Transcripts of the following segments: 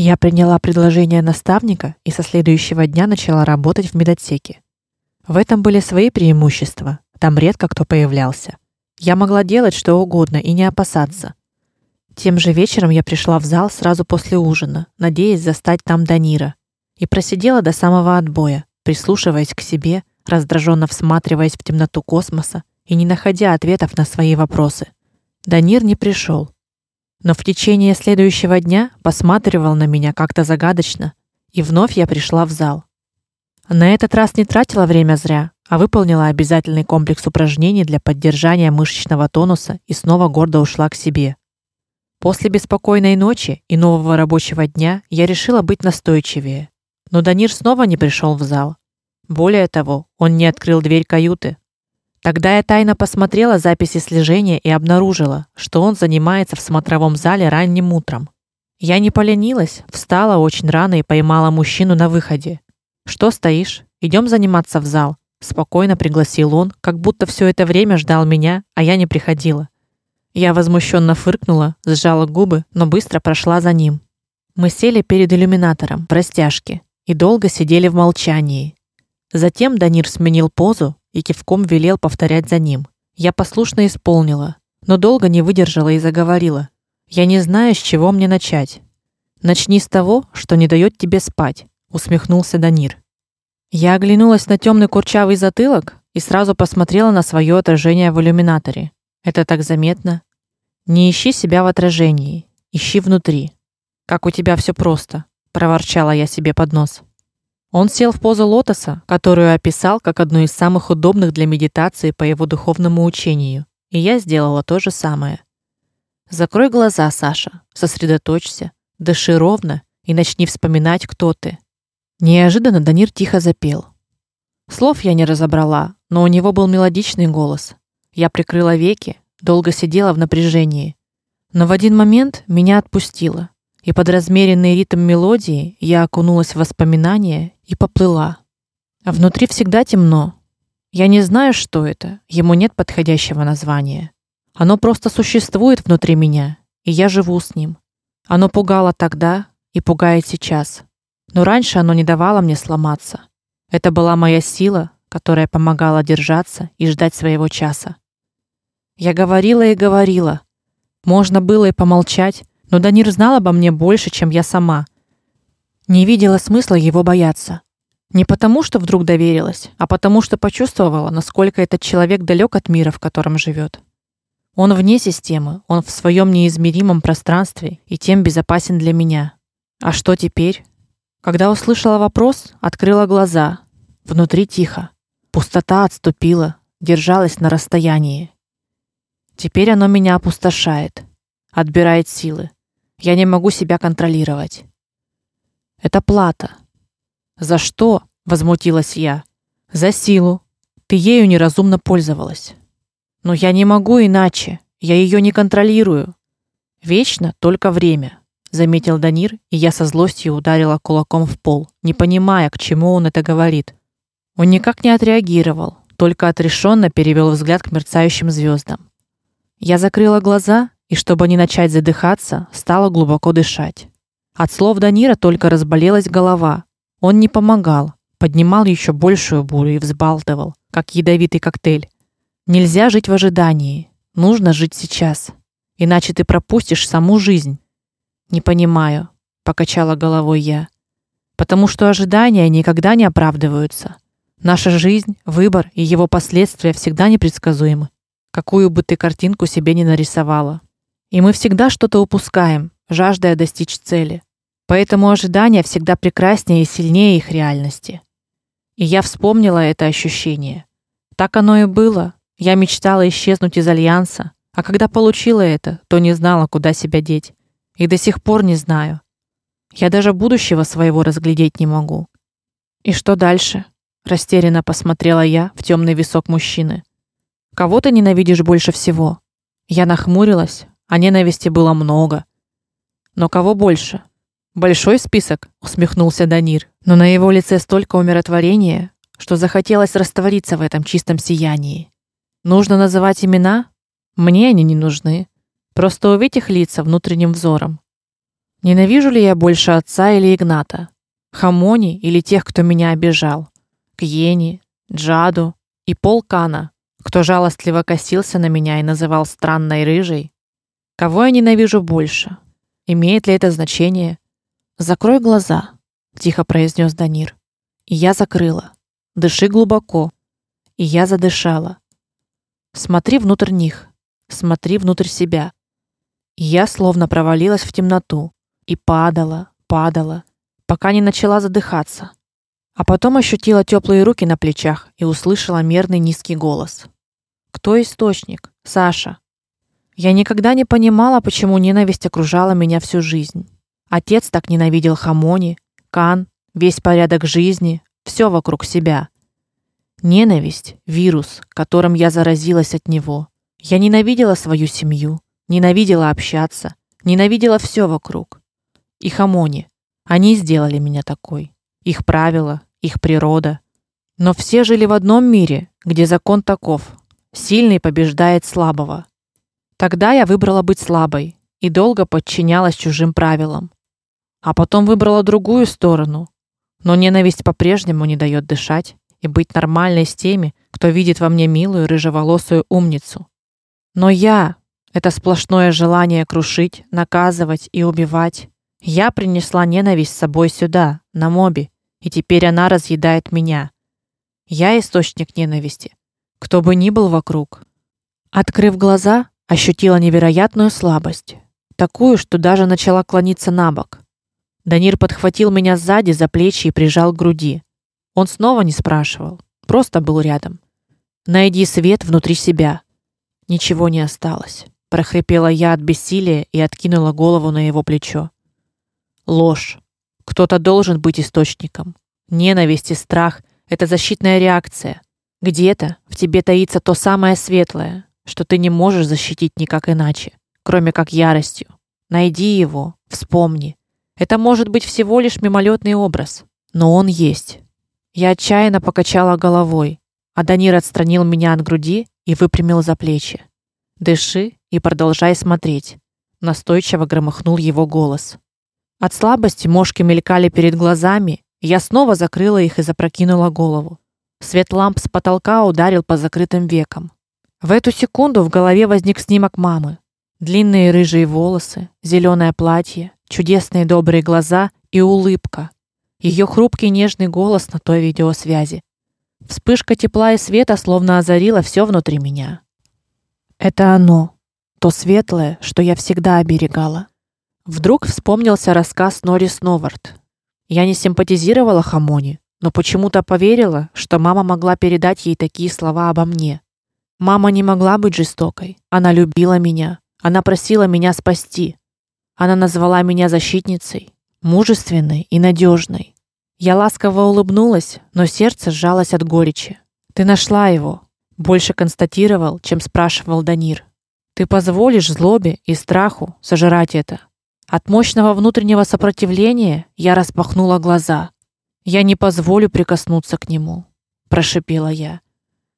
Я приняла предложение наставника и со следующего дня начала работать в медотсеке. В этом были свои преимущества. Там редко кто появлялся. Я могла делать что угодно и не опасаться. Тем же вечером я пришла в зал сразу после ужина, надеясь застать там Данира, и просидела до самого отбоя, прислушиваясь к себе, раздраженно всматриваясь в темноту космоса и не находя ответов на свои вопросы. Данир не пришел, но в течение следующего дня посматривал на меня как-то загадочно, и вновь я пришла в зал. На этот раз не тратила время зря, а выполнила обязательный комплекс упражнений для поддержания мышечного тонуса и снова гордо ушла к себе. После беспокойной ночи и нового рабочего дня я решила быть настойчивее. Но Данир снова не пришел в зал. Более того, он не открыл дверь каюты. Тогда я тайно посмотрела записи слежения и обнаружила, что он занимается в смотровом зале ранним утром. Я не поленилась, встала очень рано и поймала мужчину на выходе. Что стоишь? Идем заниматься в зал, спокойно пригласил он, как будто все это время ждал меня, а я не приходила. Я возмущенно фыркнула, сжала губы, но быстро прошла за ним. Мы сели перед иллюминатором, простяжки, и долго сидели в молчании. Затем Данир сменил позу и кивком велел повторять за ним. Я послушно исполнила, но долго не выдержала и заговорила. Я не знаю, с чего мне начать. Начни с того, что не дает тебе спать, усмехнулся Данир. Я оглянулась на темный курчавый затылок и сразу посмотрела на свое отражение в иллюминаторе. Это так заметно. Не ищи себя в отражении, ищи внутри. Как у тебя все просто проворчала я себе под нос. Он сел в позу лотоса, которую описал как одну из самых удобных для медитации по его духовному учению, и я сделала то же самое. Закрой глаза, Саша, сосредоточься, дыши ровно и начни вспоминать, кто ты. Неожиданно Данир тихо запел. Слов я не разобрала, но у него был мелодичный голос. Я прикрыла веки, долго сидела в напряжении, но в один момент меня отпустило и под размеренный ритм мелодии я окунулась в воспоминания и поплыла. А внутри всегда темно. Я не знаю, что это. Ему нет подходящего названия. Оно просто существует внутри меня, и я живу с ним. Оно пугало тогда и пугает сейчас. Но раньше оно не давало мне сломаться. Это была моя сила, которая помогала держаться и ждать своего часа. Я говорила и говорила. Можно было и помолчать, но Данир знал обо мне больше, чем я сама. Не видела смысла его бояться. Не потому, что вдруг доверилась, а потому, что почувствовала, насколько этот человек далек от мира, в котором живет. Он вне системы, он в своем неизмеримом пространстве и тем безопасен для меня. А что теперь? Когда услышала вопрос, открыла глаза. Внутри тихо. Пустота отступила, держалась на расстоянии. Теперь оно меня опустошает, отбирает силы. Я не могу себя контролировать. Это плата. За что? возмутилась я. За силу. Ты ею неразумно пользовалась. Но я не могу иначе. Я ее не контролирую. Вечно только время, заметил Данир, и я со злостью ударила кулаком в пол, не понимая, к чему он это говорит. Он никак не отреагировал, только отрешенно перевел взгляд к мерцающим звездам. Я закрыла глаза и чтобы не начать задыхаться, стала глубоко дышать. От слов Данира только разболелась голова. Он не помогал, поднимал еще большую бурю и взбалтывал, как ядовитый коктейль. Нельзя жить в ожидании, нужно жить сейчас, иначе ты пропустишь саму жизнь. Не понимаю, покачала головой я. Потому что ожидания никогда не оправдываются. Наша жизнь, выбор и его последствия всегда непредсказуемы. Какую бы ты картинку себе ни нарисовала. И мы всегда что-то упускаем, жаждая достичь цели. Поэтому ожидания всегда прекраснее и сильнее их реальности. И я вспомнила это ощущение. Так оно и было. Я мечтала исчезнуть из альянса, а когда получила это, то не знала, куда себя деть. И до сих пор не знаю. Я даже будущего своего разглядеть не могу. И что дальше? растерянно посмотрела я в темный висок мужчины. Кого ты ненавидишь больше всего? Я нахмурилась, а ненависти было много. Но кого больше? Большой список, усмехнулся Данир, но на его лице столько умиротворения, что захотелось раствориться в этом чистом сиянии. Нужно называть имена? Мне они не нужны. Просто увидеть их лица внутренним взором. Ненавижу ли я больше отца или Игната? Хамони или тех, кто меня обижал? Кьени, Джаду и Полкана, кто жалостливо косился на меня и называл странной рыжей? Кого я ненавижу больше? Имеет ли это значение? Закрой глаза, тихо произнес Данир. И я закрыла. Дыши глубоко. И я задышала. Смотри внутрь них. Смотри внутрь себя. И я словно провалилась в темноту и падала, падала, пока не начала задыхаться. А потом ощутила теплые руки на плечах и услышала мерный низкий голос. Кто источник? Саша. Я никогда не понимала, почему ненависть окружала меня всю жизнь. Отец так ненавидел Хамони, Кан, весь порядок жизни, все вокруг себя. Ненависть вирус, которым я заразилась от него. Я ненавидела свою семью, ненавидела общаться, ненавидела все вокруг. И Хамони, они сделали меня такой. Их правила, их природа. Но все жили в одном мире, где закон таков: сильный побеждает слабого. Тогда я выбрала быть слабой и долго подчинялась чужим правилам. А потом выбрала другую сторону. Но ненависть по-прежнему не дает дышать и быть нормальной с теми, кто видит во мне милую рыжеволосую умницу. Но я это сплошное желание крушить, наказывать и убивать. Я принесла ненависть с собой сюда, на моби, и теперь она разъедает меня. Я источник ненависти. Кто бы ни был вокруг. Открыв глаза, ощутила невероятную слабость, такую, что даже начала клониться набок. Данир подхватил меня сзади за плечи и прижал к груди. Он снова не спрашивал, просто был рядом. Найди свет внутри себя. Ничего не осталось, прохрипела я от бессилия и откинула голову на его плечо. Ложь. Кто-то должен быть источником. Ненависть и страх это защитная реакция. Где-то в тебе таится то самое светлое, что ты не можешь защитить никак иначе, кроме как яростью. Найди его, вспомни. Это может быть всего лишь мимолетный образ, но он есть. Я отчаянно покачала головой, а Данир отстранил меня от груди и выпрямил за плечи. Дыши и продолжай смотреть, настойчиво громыхнул его голос. От слабости мошки мелькали перед глазами, я снова закрыла их и запрокинула голову. Свет ламп с потолка ударил по закрытым векам. В эту секунду в голове возник снимок мамы. Длинные рыжие волосы, зеленое платье, чудесные добрые глаза и улыбка, ее хрупкий нежный голос на той видеосвязи. Вспышка тепла и света словно озарила все внутри меня. Это оно, то светлое, что я всегда оберегала. Вдруг вспомнился рассказ Норис Новард. Я не симпатизировала Хамони, но почему-то поверила, что мама могла передать ей такие слова обо мне. Мама не могла быть жестокой. Она любила меня. Она просила меня спасти. Она назвала меня защитницей, мужественной и надежной. Я ласково улыбнулась, но сердце сжалось от горечи. Ты нашла его, больше констатировал, чем спрашивал Данир. Ты позволишь злобе и страху сожрать это. От мощного внутреннего сопротивления я распахнула глаза. Я не позволю прикоснуться к нему, прошипела я.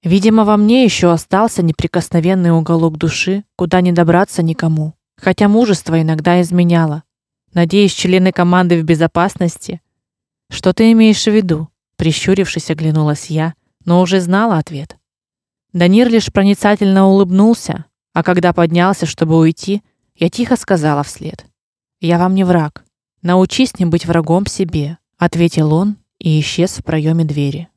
Видимо, во мне еще остался неприкосновенный уголок души, куда не добраться никому, хотя мужество иногда изменяло. Надеюсь, члены команды в безопасности. Что ты имеешь в виду? прищурившись, оглянулась я, но уже знала ответ. Данир лишь проницательно улыбнулся, а когда поднялся, чтобы уйти, я тихо сказала вслед: "Я вам не враг. Научись не быть врагом себе", ответил он и исчез в проеме двери.